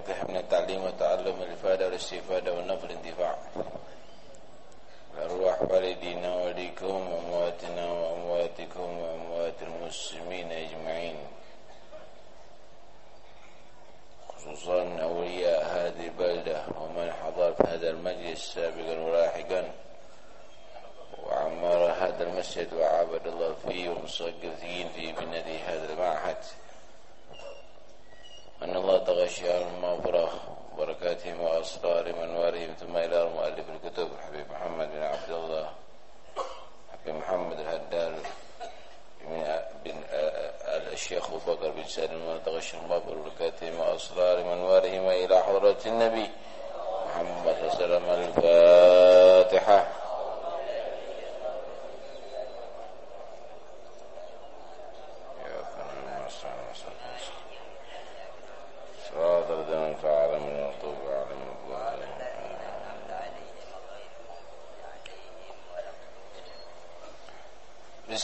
فتح من التعليم والتعلم الإفادة والاستفادة والنفع الانتفاع أرواح والدينا وليكم وأمواتنا وأمواتكم وأموات المسلمين أجمعين. خصوصا أولياء هذه البلدة ومن حضر في هذا المجلس سابقا ولاحقا. وعمر هذا المسجد وعبد الله فيه ومصقفين في بنته هذا المعهد. أن الله تغشى المغفرة بركاتهم وأسرارهم وأنوارهم ثم إلى مؤلف الكتب حبيب محمد بن عبد الله. حبيب محمد الهدال بن الشيخ أبو بكر بن سالم تغشى المغفرة بركاتهم وأسرارهم وأنوارهم إلى حضرة النبي محمد صلى الله عليه وسلم الفاتحة.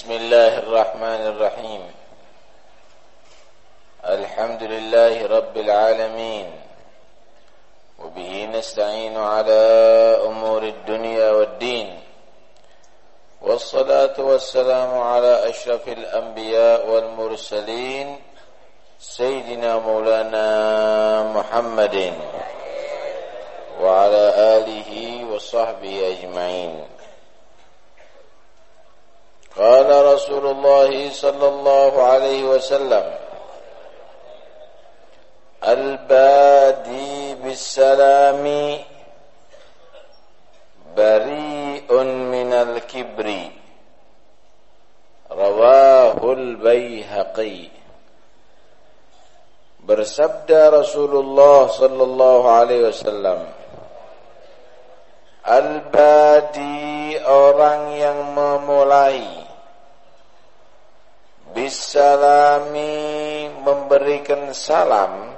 بسم الله الرحمن الرحيم. الحمد لله رب العالمين. وبه نستعين على أمور الدنيا والدين. والصلاة والسلام على أشرف الأنبياء والمرسلين سيدنا مولانا محمد وعلى آله وصحبه أجمعين. قال رسول الله صلى الله عليه وسلم البادي بالسلام بريء من الكبر رواه البيهقي bersabda Rasulullah sallallahu alaihi wasallam Al-Badi orang yang memulai bisalami memberikan salam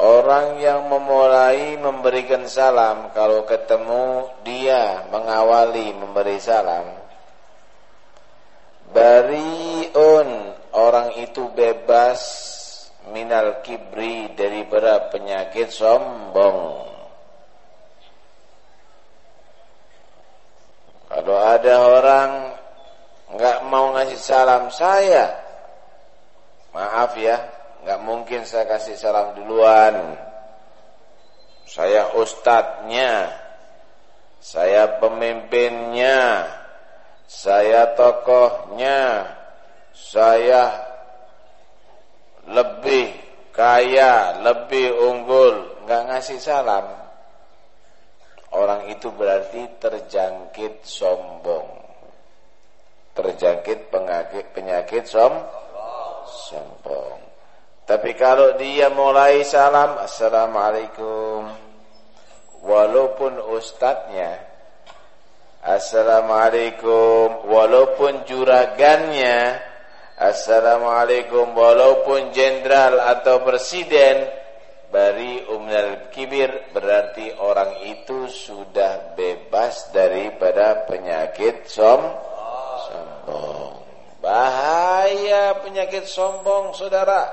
Orang yang memulai memberikan salam. Kalau ketemu dia mengawali memberi salam. Bariun Orang itu bebas Minal kibri Daripada penyakit sombong Kalau ada orang nggak mau ngasih salam saya, maaf ya, nggak mungkin saya kasih salam duluan. Saya ustadznya, saya pemimpinnya, saya tokohnya, saya lebih kaya, lebih unggul, nggak ngasih salam itu berarti terjangkit sombong. Terjangkit penyakit penyakit som sombong. Tapi kalau dia mulai salam Assalamualaikum Walaupun ustadznya Assalamualaikum Walaupun juragannya Assalamualaikum Walaupun jenderal atau presiden Bari umnal kibir berarti orang itu sudah bebas daripada penyakit som sombong. Bahaya penyakit sombong saudara.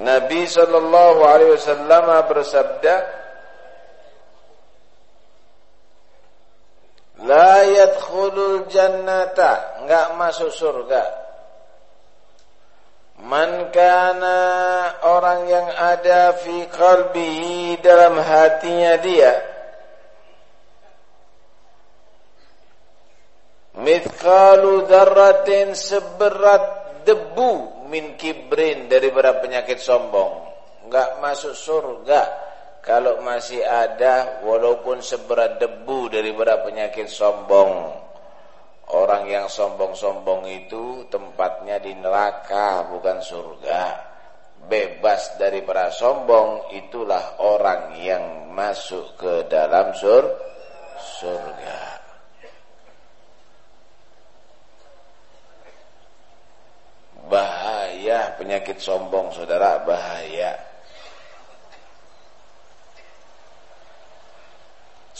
Nabi sallallahu alaihi wasallam bersabda La yadkhulul jannata enggak masuk surga Man kana orang yang ada fi qalbihi dalam hatinya dia Mithqalu dzarratin seberat debu min kibrin daripada penyakit sombong. Enggak masuk surga kalau masih ada walaupun seberat debu daripada penyakit sombong Orang yang sombong-sombong itu tempatnya di neraka bukan surga. Bebas dari para sombong itulah orang yang masuk ke dalam sur surga. Bahaya penyakit sombong saudara, bahaya.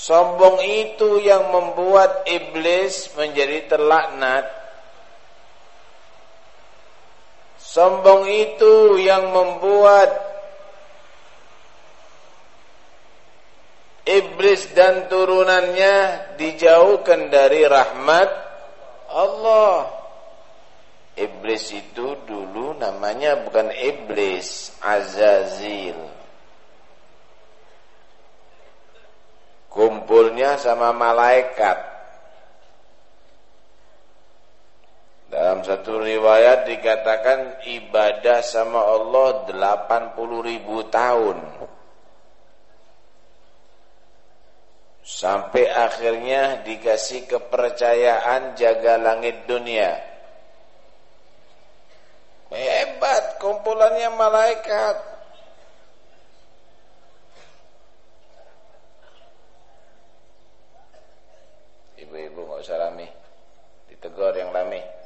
Sombong itu yang membuat iblis menjadi terlaknat. Sombong itu yang membuat iblis dan turunannya dijauhkan dari rahmat Allah. Iblis itu dulu namanya bukan iblis, Azazil. Kumpulnya sama malaikat. Dalam satu riwayat dikatakan ibadah sama Allah 80 ribu tahun. Sampai akhirnya dikasih kepercayaan jaga langit dunia. Hebat kumpulannya malaikat. Ibu-ibu nggak usah rame. Ditegur yang rame.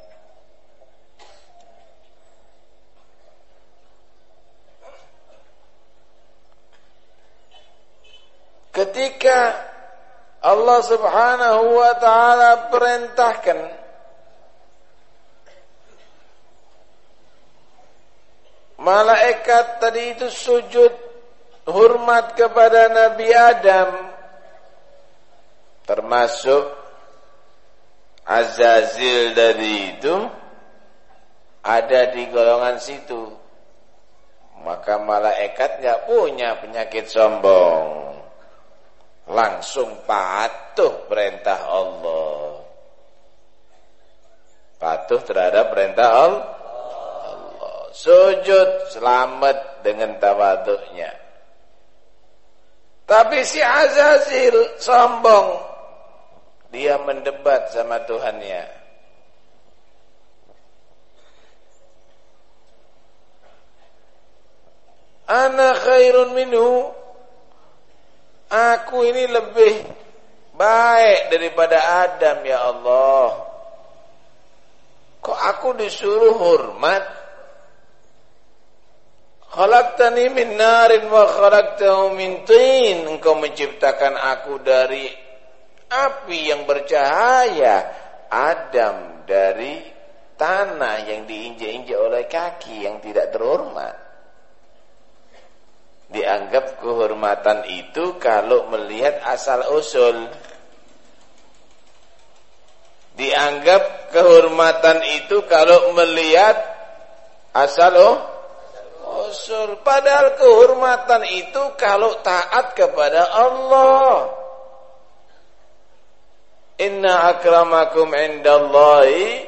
ketika Allah Subhanahu wa taala perintahkan malaikat tadi itu sujud hormat kepada Nabi Adam termasuk Azazil dari itu ada di golongan situ maka malaikat nggak punya penyakit sombong langsung patuh perintah Allah. Patuh terhadap perintah Allah. Sujud selamat dengan tawaduknya. Tapi si Azazil sombong. Dia mendebat sama Tuhannya. Ana khairun minhu Aku ini lebih baik daripada Adam ya Allah. Kok aku disuruh hormat? Khalaqtani min narin wa khalaqtahu min tin. Engkau menciptakan aku dari api yang bercahaya. Adam dari tanah yang diinjak-injak oleh kaki yang tidak terhormat. Dianggap kehormatan itu kalau melihat asal usul. Dianggap kehormatan itu kalau melihat asal oh, usul. Padahal kehormatan itu kalau taat kepada Allah inna akramakum indallahi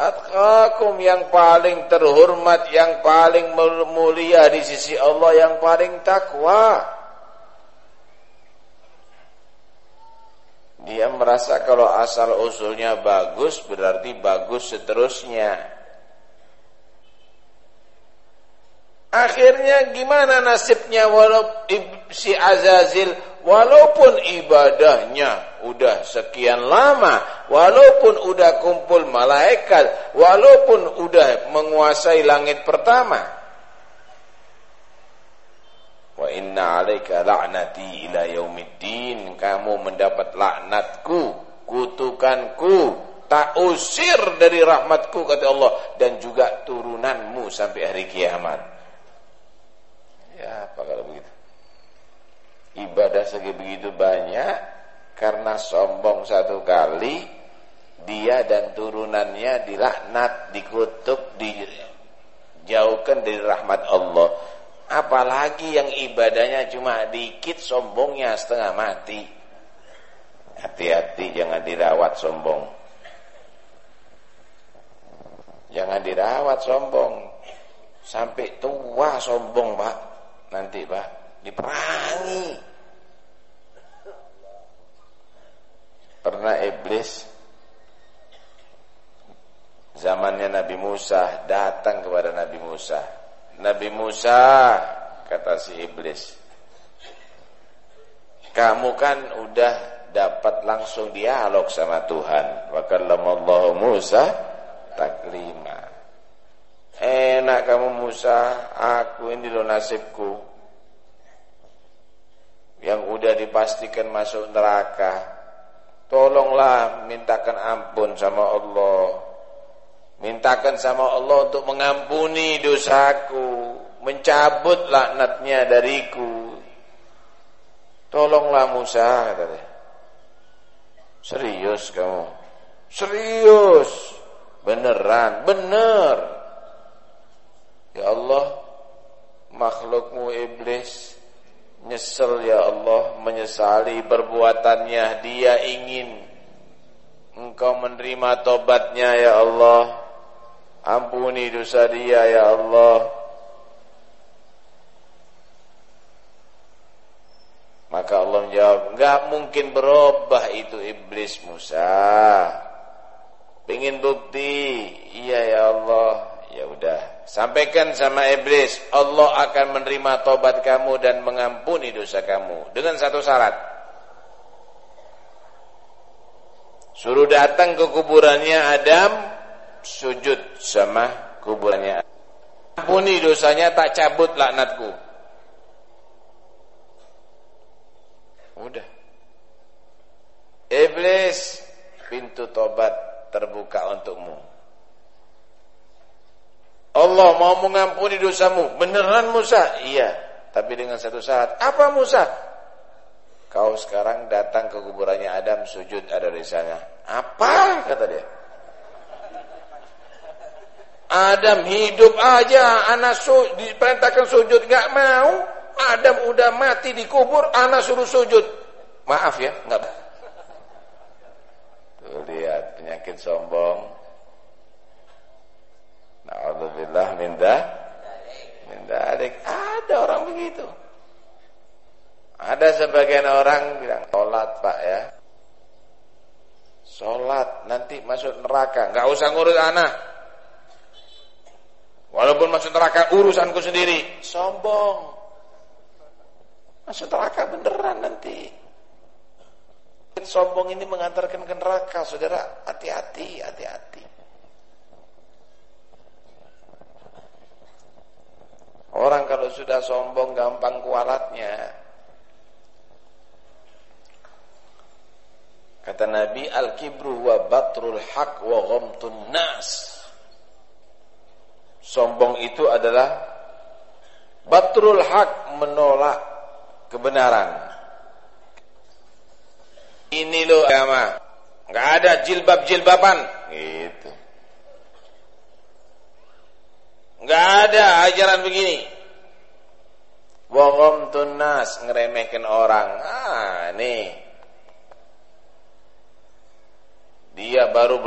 atqakum yang paling terhormat, yang paling mulia di sisi Allah, yang paling takwa. Dia merasa kalau asal usulnya bagus berarti bagus seterusnya. Akhirnya gimana nasibnya walau si Azazil walaupun ibadahnya udah sekian lama, walaupun udah kumpul malaikat, walaupun udah menguasai langit pertama. Wa inna alaika la'nati ila yaumiddin, kamu mendapat laknatku, kutukanku, tak usir dari rahmatku kata Allah dan juga turunanmu sampai hari kiamat. Ya, apa kalau begitu? Ibadah segitu banyak karena sombong satu kali dia dan turunannya dilaknat, dikutuk, dijauhkan dari rahmat Allah. Apalagi yang ibadahnya cuma dikit, sombongnya setengah mati. Hati-hati jangan dirawat sombong. Jangan dirawat sombong. Sampai tua sombong, Pak. Nanti, Pak diperangi. Pernah iblis zamannya Nabi Musa datang kepada Nabi Musa. Nabi Musa kata si iblis, kamu kan udah dapat langsung dialog sama Tuhan. Wa kallamallahu Musa taklima. Enak kamu Musa, aku ini lo nasibku yang udah dipastikan masuk neraka tolonglah mintakan ampun sama Allah Mintakan sama Allah untuk mengampuni dosaku, mencabut laknatnya dariku. Tolonglah Musa kata dia. Serius kamu? Serius. Beneran, bener. Ya Allah, makhlukmu iblis nyesel ya Allah, menyesali perbuatannya. Dia ingin engkau menerima tobatnya ya Allah. Ampuni dosa dia ya Allah Maka Allah menjawab Enggak mungkin berubah itu iblis Musa Pengen bukti Iya ya Allah Ya udah Sampaikan sama iblis Allah akan menerima tobat kamu Dan mengampuni dosa kamu Dengan satu syarat Suruh datang ke kuburannya Adam sujud sama kuburannya. Ampuni dosanya tak cabut laknatku. Udah. Iblis, pintu tobat terbuka untukmu. Allah mau mengampuni dosamu. Beneran Musa? Iya. Tapi dengan satu syarat. Apa Musa? Kau sekarang datang ke kuburannya Adam sujud ada di. Apa? Kata dia. Adam hidup aja, anak su diperintahkan sujud nggak mau. Adam udah mati dikubur, anak suruh sujud. Maaf ya, nggak. Tuh lihat penyakit sombong. Nauzubillah minda minda adik. Ada orang begitu. Ada sebagian orang bilang, sholat pak ya. Sholat, nanti masuk neraka. nggak usah ngurus anak. Walaupun masuk neraka urusanku sendiri. Sombong. Masuk neraka beneran nanti. Sombong ini mengantarkan ke neraka, saudara. Hati-hati, hati-hati. Orang kalau sudah sombong gampang kualatnya. Kata Nabi, Al-kibru wa batrul haq wa ghamtun nas. Sombong itu adalah batrul hak menolak kebenaran. Ini loh agama. Enggak ada jilbab-jilbaban gitu. Enggak ada ajaran begini. Wahum tunas ngeremehkan orang. Ah, nih. Dia baru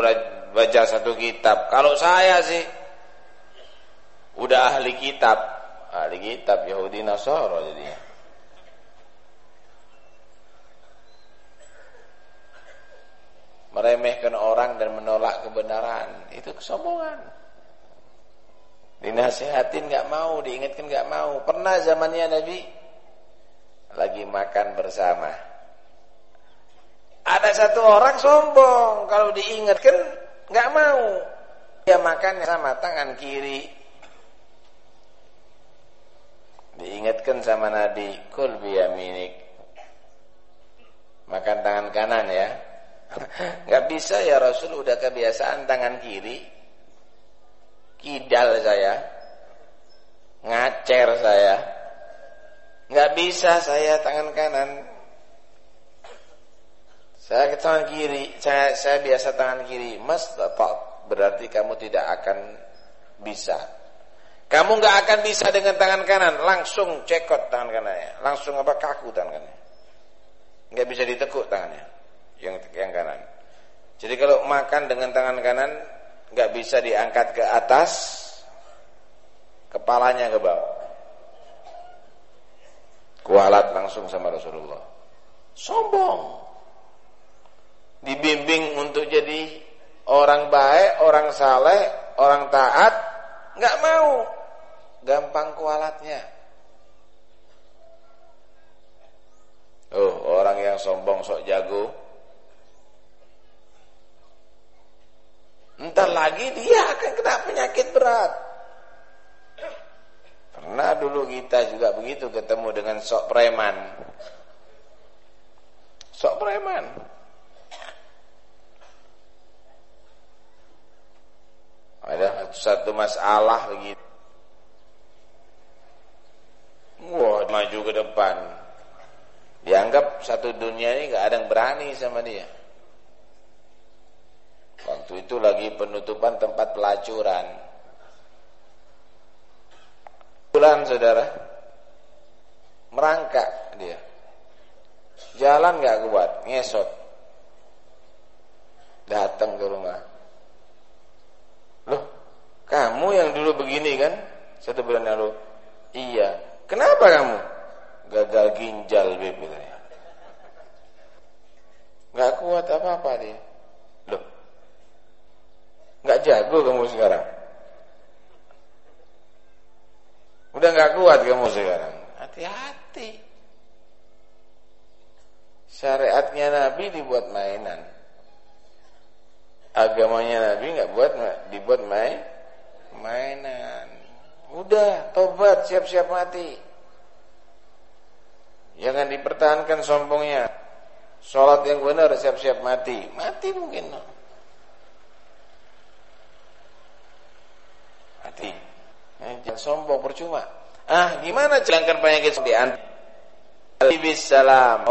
baca satu kitab. Kalau saya sih Udah ahli kitab, ahli kitab Yahudi Nasara jadinya. Meremehkan orang dan menolak kebenaran, itu kesombongan. Dinasihatin nggak mau, diingatkan nggak mau. Pernah zamannya Nabi lagi makan bersama. Ada satu orang sombong, kalau diingatkan nggak mau. Dia makan sama tangan kiri, Diingatkan sama Nabi, kul biyaminik. Makan tangan kanan ya. Gak bisa ya Rasul udah kebiasaan tangan kiri. Kidal saya. Ngacer saya. Gak bisa saya tangan kanan. Saya ke tangan kiri, saya, saya biasa tangan kiri. Mas, berarti kamu tidak akan bisa kamu nggak akan bisa dengan tangan kanan langsung cekot tangan kanannya, langsung apa kaku tangan kanannya. Nggak bisa ditekuk tangannya yang yang kanan. Jadi kalau makan dengan tangan kanan nggak bisa diangkat ke atas, kepalanya ke bawah. Kualat langsung sama Rasulullah. Sombong. Dibimbing untuk jadi orang baik, orang saleh, orang taat, nggak mau gampang kualatnya. Oh, orang yang sombong sok jago. Entar lagi dia akan kena penyakit berat. Pernah dulu kita juga begitu ketemu dengan sok preman. Sok preman. satu masalah begitu. Wah, maju ke depan. Dianggap satu dunia ini gak ada yang berani sama dia. Waktu itu lagi penutupan tempat pelacuran. Bulan saudara, merangkak dia. Jalan gak kuat, ngesot. Datang ke rumah. Loh, kamu yang dulu begini kan? Satu bulan lalu. Iya. Kenapa kamu? Gagal ginjal, Beb. Gak kuat apa-apa dia. Loh, gak jago kamu sekarang. Udah gak kuat kamu sekarang. Hati-hati. Syariatnya Nabi dibuat mainan. Agamanya Nabi nggak buat dibuat main mainan. Udah, tobat, siap-siap mati. Jangan dipertahankan sombongnya. Sholat yang benar, siap-siap mati. Mati mungkin. Mati. Eh, jangan sombong, percuma. Ah, gimana celangkan penyakit di Alaihi salam.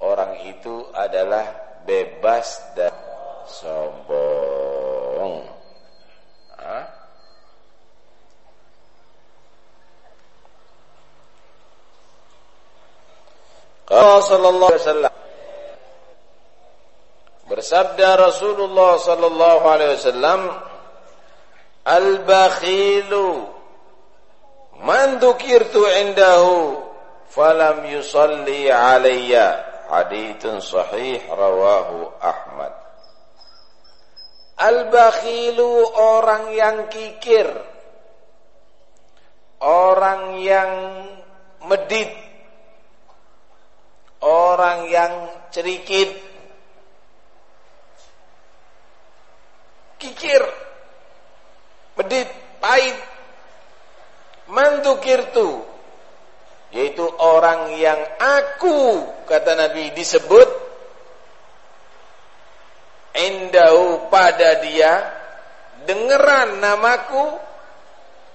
Orang itu adalah bebas dan sombong. Hah? Qala sallallahu alaihi wasallam Bersabda Rasulullah sallallahu alaihi wasallam Al-bakhilu. Man dzukirtu indahu falam yusalli alayya. Haditsun sahih rawahu Ahmad. Al-bakhilu orang yang kikir. Orang yang medit. Orang yang cerikit. Kikir Medit, pahit Mandukirtu yaitu orang yang aku kata Nabi disebut indahu pada dia dengeran namaku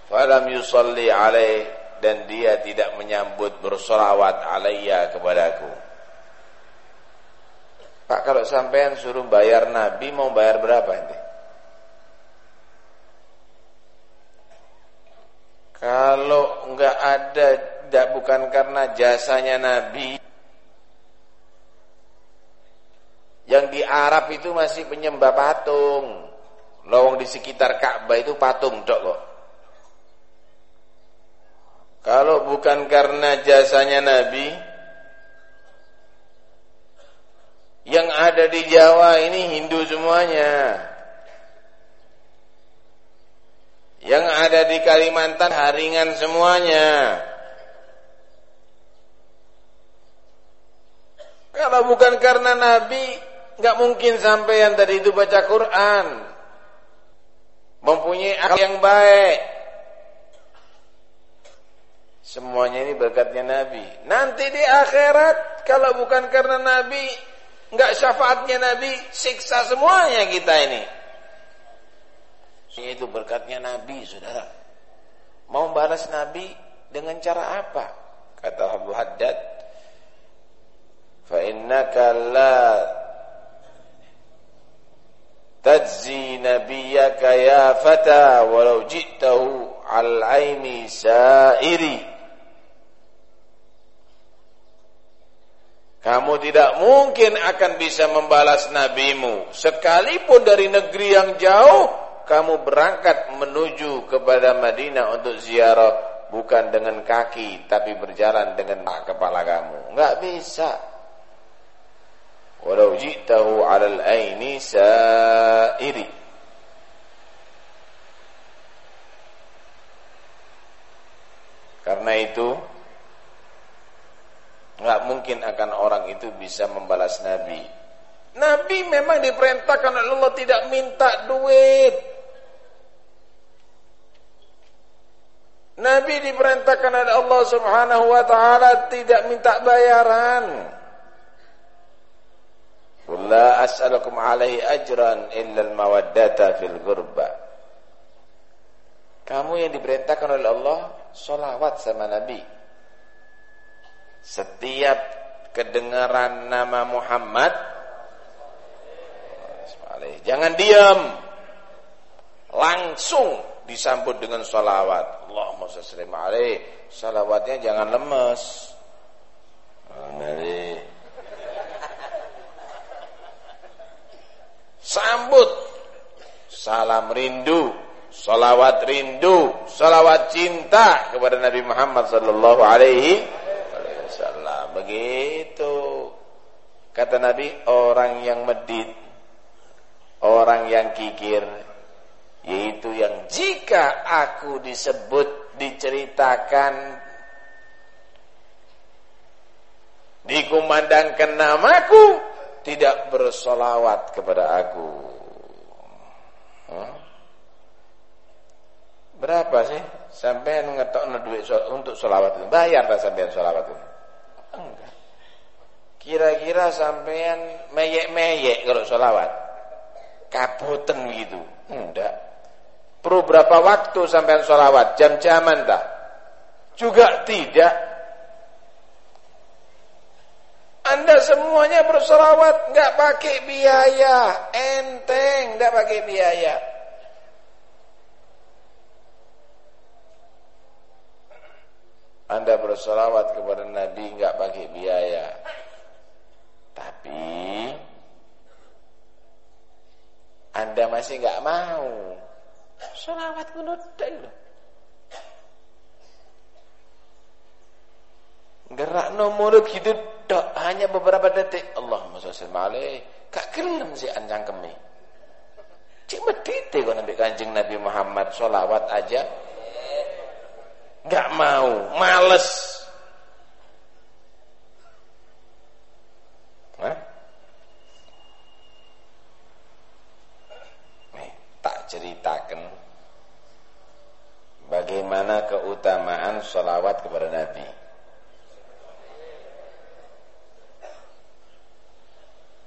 falam yusalli alaih dan dia tidak menyambut bersolawat alaiya kepadaku. Pak kalau sampean suruh bayar Nabi mau bayar berapa ini? Enggak ada tidak bukan karena jasanya Nabi. Yang di Arab itu masih penyembah patung. Lowong di sekitar Ka'bah itu patung dok kok. Kalau bukan karena jasanya Nabi yang ada di Jawa ini Hindu semuanya yang ada di Kalimantan haringan semuanya Kalau bukan karena Nabi, nggak mungkin sampai yang tadi itu baca Quran. Mempunyai akal yang baik. Semuanya ini berkatnya Nabi. Nanti di akhirat, kalau bukan karena Nabi, nggak syafaatnya Nabi, siksa semuanya kita ini. Itu berkatnya Nabi, saudara. Mau balas Nabi dengan cara apa? Kata Abu Haddad, فإنك لا تجزي نبيك يا فتى ولو جئته على العين سائري Kamu tidak mungkin akan bisa membalas nabimu Sekalipun dari negeri yang jauh kamu berangkat menuju kepada Madinah untuk ziarah Bukan dengan kaki Tapi berjalan dengan kepala kamu. Enggak bisa. Walau ji'tahu 'alal aini sa'iri. Karena itu nggak mungkin akan orang itu bisa membalas nabi. Nabi memang diperintahkan oleh Allah tidak minta duit Nabi diperintahkan oleh Allah Subhanahu wa taala tidak minta bayaran. La as'alukum alaihi ajran illa al-mawaddata fil ghurba. kamu yang diperintahkan oleh Allah Salawat sama Nabi Setiap kedengaran nama Muhammad Jangan diam Langsung disambut dengan salawat Allahumma sallim alaih. Salawatnya jangan lemes. Mari Sambut. Salam rindu. Salawat rindu, salawat cinta kepada Nabi Muhammad sallallahu alaihi wasallam. Begitu. Kata Nabi, orang yang medit, orang yang kikir, yaitu yang jika aku disebut, diceritakan, dikumandangkan namaku, tidak bersolawat kepada aku. Berapa sih sampean ngetokno duit untuk sholawat itu? Bayar tak sampean sholawat itu? Enggak. Kira-kira sampean meyek-meyek kalau sholawat? Kapoten gitu? Enggak. Perlu berapa waktu sampean sholawat? Jam-jaman tak? Juga tidak. Anda semuanya bersolawat enggak pakai biaya, enteng, enggak pakai biaya. Anda bersolawat kepada Nabi nggak pakai biaya. Tapi Anda masih nggak mau. Solawat kunut loh. Gerak nomor gitu dok hanya beberapa detik. Allahumma sholli alaih. Kak gelem sih anjang kemi. Cik medite kok nabi kanjeng Nabi Muhammad solawat aja nggak mau, males. Hah? Nih, tak ceritakan bagaimana keutamaan sholawat kepada Nabi.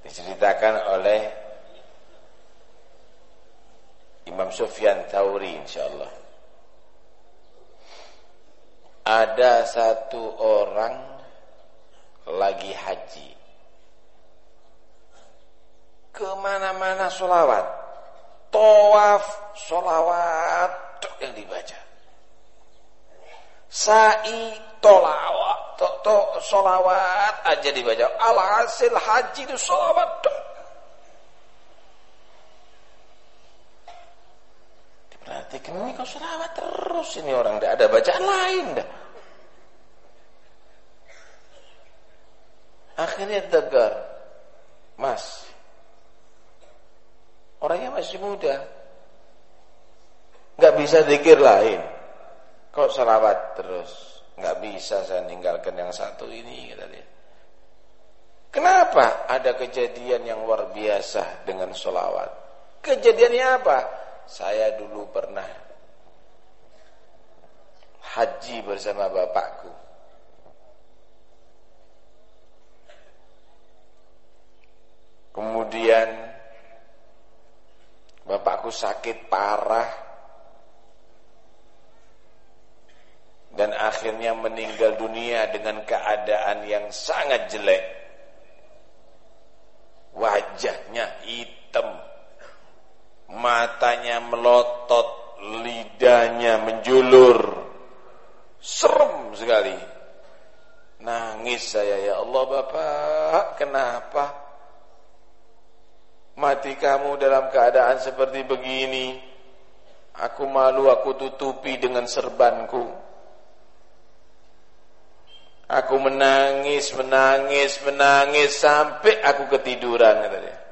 Diceritakan oleh Imam Sufyan Thawri insyaallah. Ada satu orang lagi haji. Ke mana-mana solawat tawaf solawat yang dibaca. Sa'i tolawat to, to, solawat aja dibaca. Alhasil haji itu solawat Perhatikan ini kau selawat terus ini orang tidak ada bacaan lain dah. Akhirnya tegar, Mas, orangnya masih muda, nggak bisa zikir lain. Kau selawat terus, nggak bisa saya ninggalkan yang satu ini kata dia. Kenapa ada kejadian yang luar biasa dengan solawat? Kejadiannya apa? Saya dulu pernah haji bersama bapakku. Kemudian bapakku sakit parah dan akhirnya meninggal dunia dengan keadaan yang sangat jelek. Wajahnya hitam matanya melotot, lidahnya menjulur, serem sekali. Nangis saya, ya Allah Bapak, kenapa? Mati kamu dalam keadaan seperti begini. Aku malu, aku tutupi dengan serbanku. Aku menangis, menangis, menangis sampai aku ketiduran kata dia.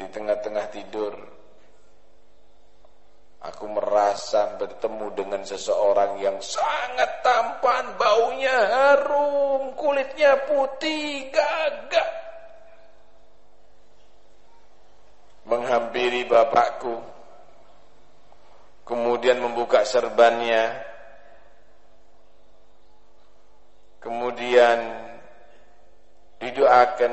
di tengah-tengah tidur aku merasa bertemu dengan seseorang yang sangat putih, gagah. Menghampiri bapakku, kemudian membuka serbannya, kemudian didoakan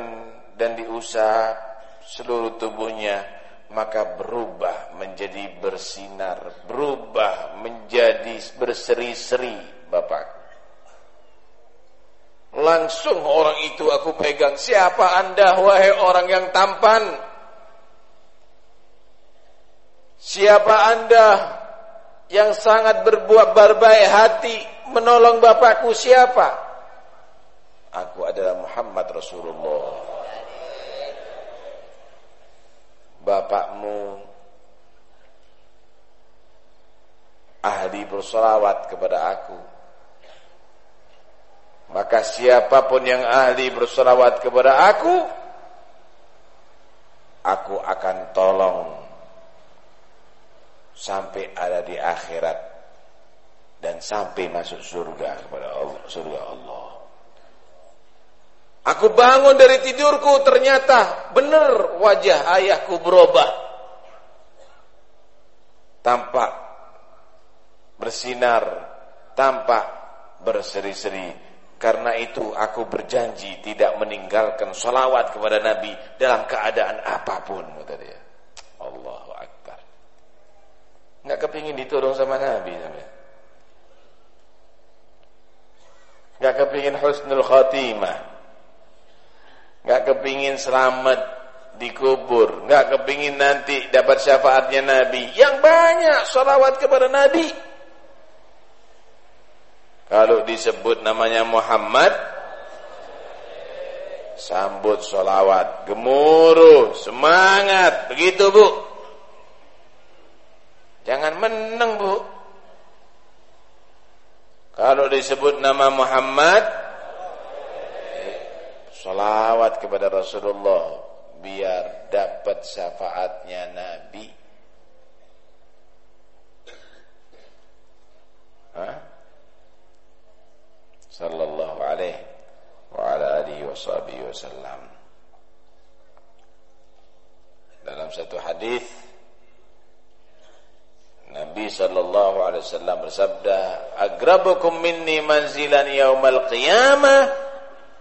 dan diusap seluruh tubuhnya maka berubah menjadi bersinar, berubah menjadi berseri-seri Bapak. Langsung orang itu aku pegang, siapa anda wahai orang yang tampan? Siapa anda yang sangat berbuat berbaik hati menolong bapakku siapa? Aku adalah Muhammad Rasulullah bapakmu ahli bersolawat kepada aku maka siapa pun yang ahli bersolawat kepada aku aku akan tolong sampai ada di akhirat dan sampai masuk surga kepada Allah surga Allah Aku bangun dari tidurku ternyata benar wajah ayahku berubah. Tampak bersinar, tampak berseri-seri. Karena itu aku berjanji tidak meninggalkan salawat kepada Nabi dalam keadaan apa pun. Kata dia. Allahu Akbar. Nggak kepingin diturun sama Nabi. Nggak kepingin husnul khatimah nggak kepingin selamat dikubur, nggak kepingin nanti dapat syafaatnya Nabi. Yang banyak salawat kepada Nabi. Kalau disebut namanya Muhammad, sambut salawat, gemuruh, semangat, begitu bu. Jangan menang bu. Kalau disebut nama Muhammad, Salawat kepada Rasulullah biar dapat syafaatnya Nabi. Hah? Sallallahu alaihi wa ala alihi wa sahbihi wasallam. Dalam satu hadis Nabi sallallahu alaihi wasallam bersabda, "Agrabukum minni manzilan yaumal qiyamah"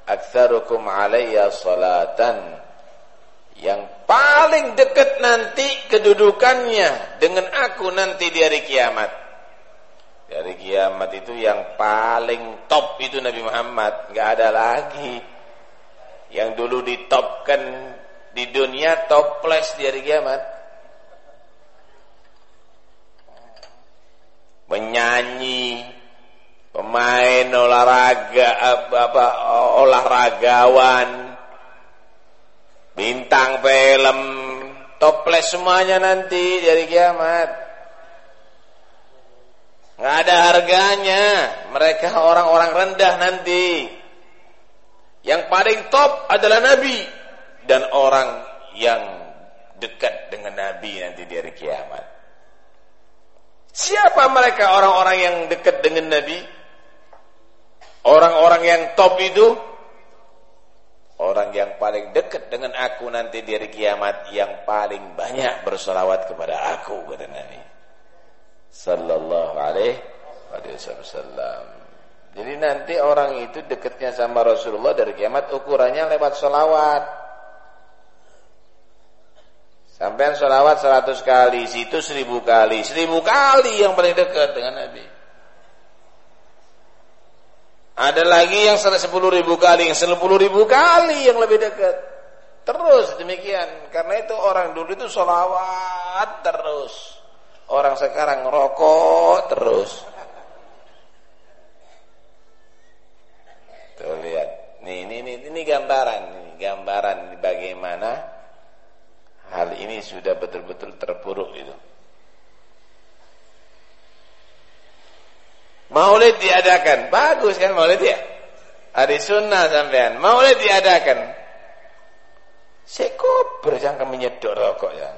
aktsarukum alayya salatan yang paling dekat nanti kedudukannya dengan aku nanti di hari kiamat. Hari kiamat itu yang paling top itu Nabi Muhammad, nggak ada lagi. Yang dulu ditopkan di dunia toples di hari kiamat. Menyanyi, pemain olahraga apa, olahragawan bintang film toples semuanya nanti dari kiamat. Nggak ada harganya. Mereka orang-orang rendah nanti. Yang paling top adalah nabi dan orang yang dekat dengan nabi nanti di hari kiamat siapa mereka orang-orang yang dekat dengan nabi Orang-orang yang top itu orang yang paling dekat dengan aku nanti di hari kiamat yang paling banyak bersolawat kepada aku kata Nabi sallallahu alaihi wasallam. Jadi nanti orang itu dekatnya sama Rasulullah dari kiamat ukurannya lewat solawat. Sampai solawat seratus kali, situ seribu kali, seribu kali yang paling dekat dengan Nabi. Ada lagi yang sepuluh ribu kali, yang sepuluh ribu kali yang lebih dekat. Terus demikian. Karena itu orang dulu itu sholawat terus. Orang sekarang rokok terus. Tuh lihat. Nih, ini, ini, ini gambaran. Ini gambaran bagaimana hal ini sudah betul-betul terpuruk itu. Maulid diadakan. Bagus kan maulid ya? Hari sunnah sampean. Maulid diadakan. Sekober jangan menyedok rokok ya.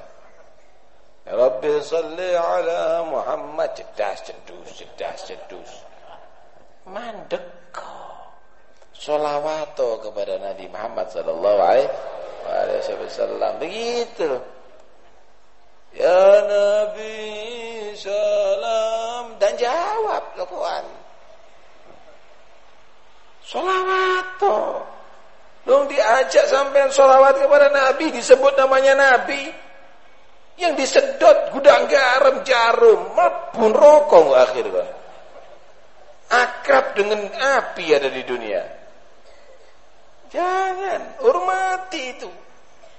Rabbi salli ala Muhammad cedas cedus cedas cedus. Mandek Solawato kepada Nabi Muhammad sallallahu alaihi wasallam. Begitu. Ya Nabi salam dan jawab lakukan. Solawat. Dong diajak sampai solawat kepada Nabi disebut namanya Nabi. Yang disedot gudang garam jarum, mabun rokok akhirnya. Akrab dengan api ada di dunia. Jangan, hormati itu.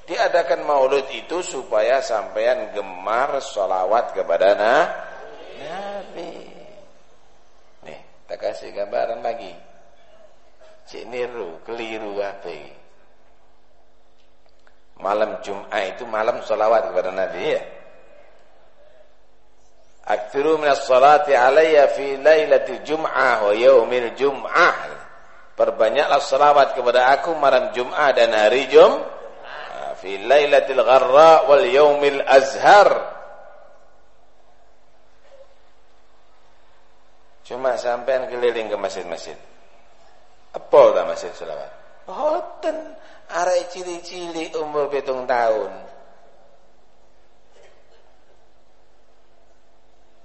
Diadakan maulid itu supaya sampean gemar sholawat kepada Nabi. Nih, tak kasih gambaran lagi. Cik niru, keliru apa Malam Jum'ah itu malam sholawat kepada Nabi ya. Akthiru minas salati alayya fi lailati jum'ah wa yaumil jum'ah. Perbanyaklah salawat kepada aku malam Jum'ah dan hari Jum'ah. Fi gharra wal yaumil azhar. Cuma sampean keliling ke masjid-masjid. Apa tak masjid selawat? Boten arek cili-cili umur pitung tahun.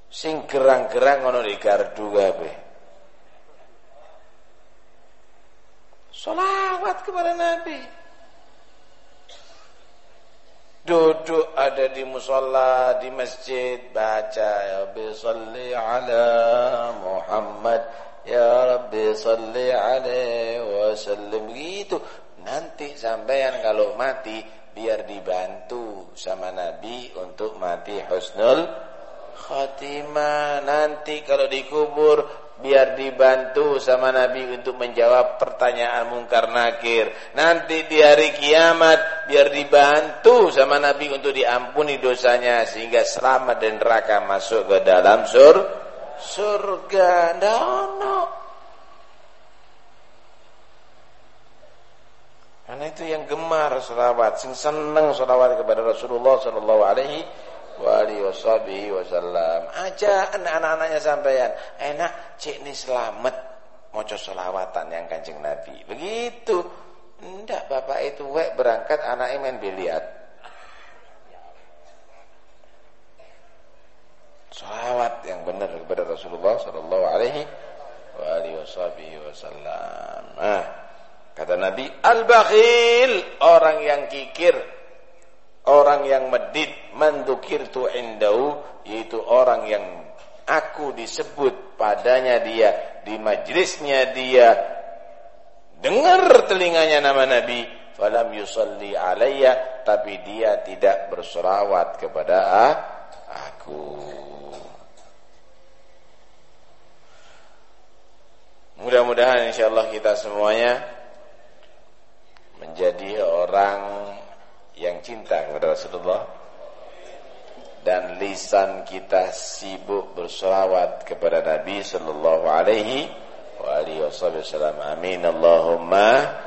Sing gerang-gerang ngono di gardu kabeh. Salawat kepada Nabi. Duduk ada di musola di masjid baca ya salli ala Muhammad Ya Rabbi salli alaihi wasallam gitu. Nanti sampean kalau mati biar dibantu sama Nabi untuk mati husnul khatimah. Nanti kalau dikubur biar dibantu sama Nabi untuk menjawab pertanyaan mungkar nakir. Nanti di hari kiamat biar dibantu sama Nabi untuk diampuni dosanya sehingga selamat dan neraka masuk ke dalam surga surga dono. Karena itu yang gemar selawat, sing seneng selawat kepada Rasulullah sallallahu alaihi wasallam. Aja anak-anaknya sampean, enak cek ni selamat maca selawatan yang Kanjeng Nabi. Begitu. Ndak bapak itu wek berangkat anaknya main biliar. salawat yang benar kepada Rasulullah sallallahu alaihi wasallam. Nah, kata Nabi, al-bakhil, orang yang kikir, orang yang medit, tu indau, yaitu orang yang aku disebut padanya dia, di majlisnya dia, dengar telinganya nama Nabi, falam yusalli alayya, tapi dia tidak bersolawat kepada aku. Mudah-mudahan insyaallah kita semuanya menjadi orang yang cinta kepada Rasulullah. Dan lisan kita sibuk berselawat kepada Nabi sallallahu alaihi wa alihi wasallam. Amin. Allahumma